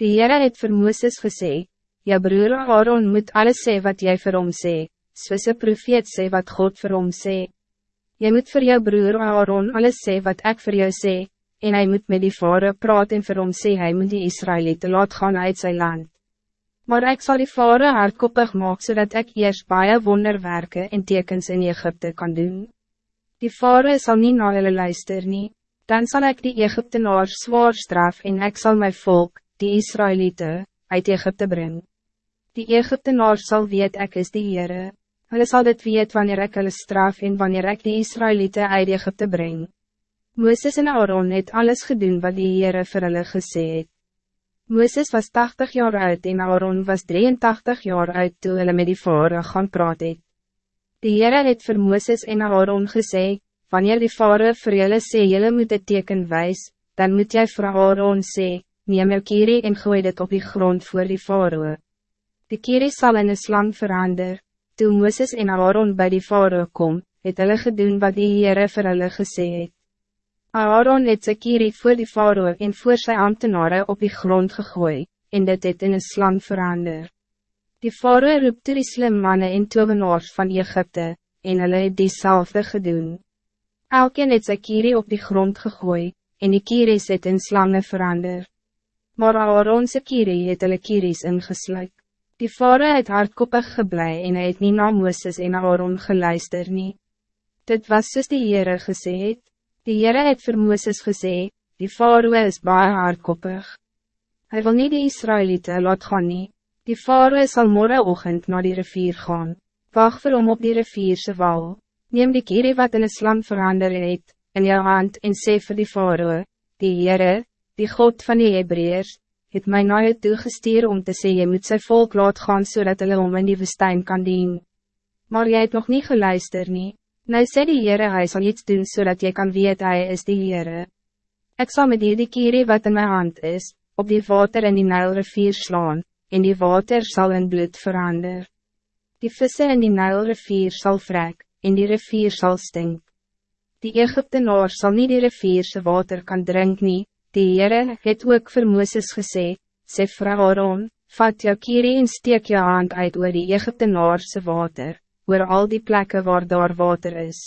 Die Heere het vir Mooses gesê, Jou broer Aaron moet alles sê wat jij vir hom sê, soos een profeet sê wat God vir hom sê. Jy moet vir jou broer Aaron alles sê wat ik voor jou sê, en hij moet met die vader praat en vir hom sê hy moet die Israëlieten laat gaan uit zijn land. Maar ik zal die vader hardkoppig maak zodat ik eerst baie wonderwerken en tekens in Egypte kan doen. Die vader zal niet naar hulle luister nie, dan zal ik die Egyptenaars zwaar straf en ik zal mijn volk, die Israëlieten, uit Egypte brengen. Die Egyptenaars zal weet ek is die Heere. Hulle sal dit weet wanneer ik hulle straf en wanneer ik die Israëlieten uit Egypte breng. Mooses en Aaron het alles gedaan wat die Heere vir hulle gesê het. Mooses was 80 jaar oud en Aaron was 83 jaar oud toen hulle met die vare gaan praat het. Die Heere het vir Mooses en Aaron gesê, wanneer die vare vir julle sê julle moet het teken wijs, dan moet jy vir Aaron sê, neem jou kierie en gooi dit op die grond voor die faroe. Die kierie sal in een slang verander, toe Mooses en Aaron bij die faroe kom, het hulle gedoen wat die Heere vir hulle gesê het. Aaron het sy kierie voor die faroe en voor sy ambtenaren op die grond gegooi, en dit het in een slang verander. Die faroe roep toe die slim manne en tovenaars van Egypte, en hulle het diezelfde gedoen. Elkeen het sy kierie op die grond gegooi, en die kieries het in slange verander. Maar Aaronse kierie het hulle kieries ingesluik. Die vare het hardkoppig geblei en hy het nie na Mooses en Aaron geluister nie. Dit was soos die Heere gesê het. Die Heere het vir Mooses gesê, die Faroe is baie hardkoppig. Hij wil niet de Israëlieten laat gaan nie. Die Faroe sal morgenochtend naar die rivier gaan. Wacht vir hom op die rivierse wal. Neem die kierie wat in een slang verander het, in jou hand en sê vir die faroe, die Heere, die God van die Hebreërs, het my na jou toegestuur om te sê jy moet sy volk laat gaan zodat hulle om in die woestijn kan dien. Maar jy het nog niet geluister nie. Nou sê die Heere hy sal iets doen zodat jy kan weet hy is die Heere. Ik zal met die kierie wat in mijn hand is, op die water in die Nijlrivier slaan, en die water zal in bloed veranderen. Die vissen in die Nijlrivier zal vrek, en die rivier zal stink. Die Egyptenaar zal niet die rivierse water kan drinken, die Heere het ook vir Mooses gesê, sê vrou Aaron, vat jou kierie en steek jou hand uit oor die Egyptenaarse water, oor al die plekken waar daar water is.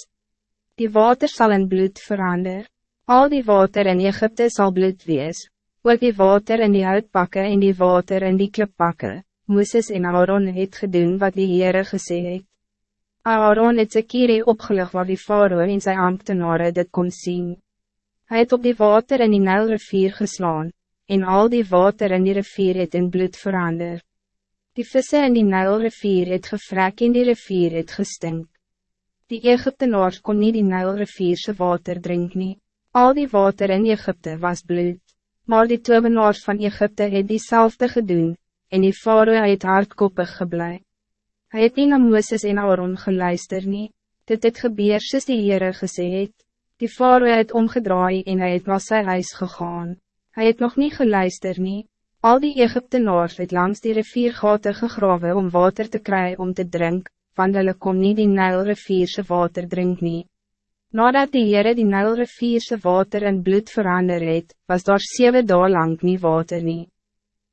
Die water zal in bloed veranderen. al die water in Egypte zal bloed wees, ook die water in die houtbakke en die water in die klipbakke, Mooses en Aaron het gedoen wat die Heere gesê het. Aaron het sy kierie opgelig waar die faroe en sy ambtenaren dit kon zien. Hij het op die water in die Nijlrivier geslaan, en al die water in die rivier het in bloed verander. Die vissen in die Nijlrivier het gevrek en die rivier het gestink. Die Egyptenaars kon niet die Nijlrivierse water drinken. nie. Al die water in Egypte was bloed, maar die tovenaars van Egypte het diezelfde gedoen, en die faroe het hardkoppig geblei. Hij het nie na Mooses en Aaron geluister nie, dit het gebeur soos die Heere gesê het. Die faroe het omgedraai en hij het na sy huis gegaan. Hij het nog niet geluister nie, al die Egyptenaars het langs die riviergate gegrawe om water te krijgen om te drinken, want hulle kon nie die Nijlrivierse water drink nie. Nadat die Heere die Nijlrivierse water in bloed verander het, was daar 7 dagen lang nie water nie.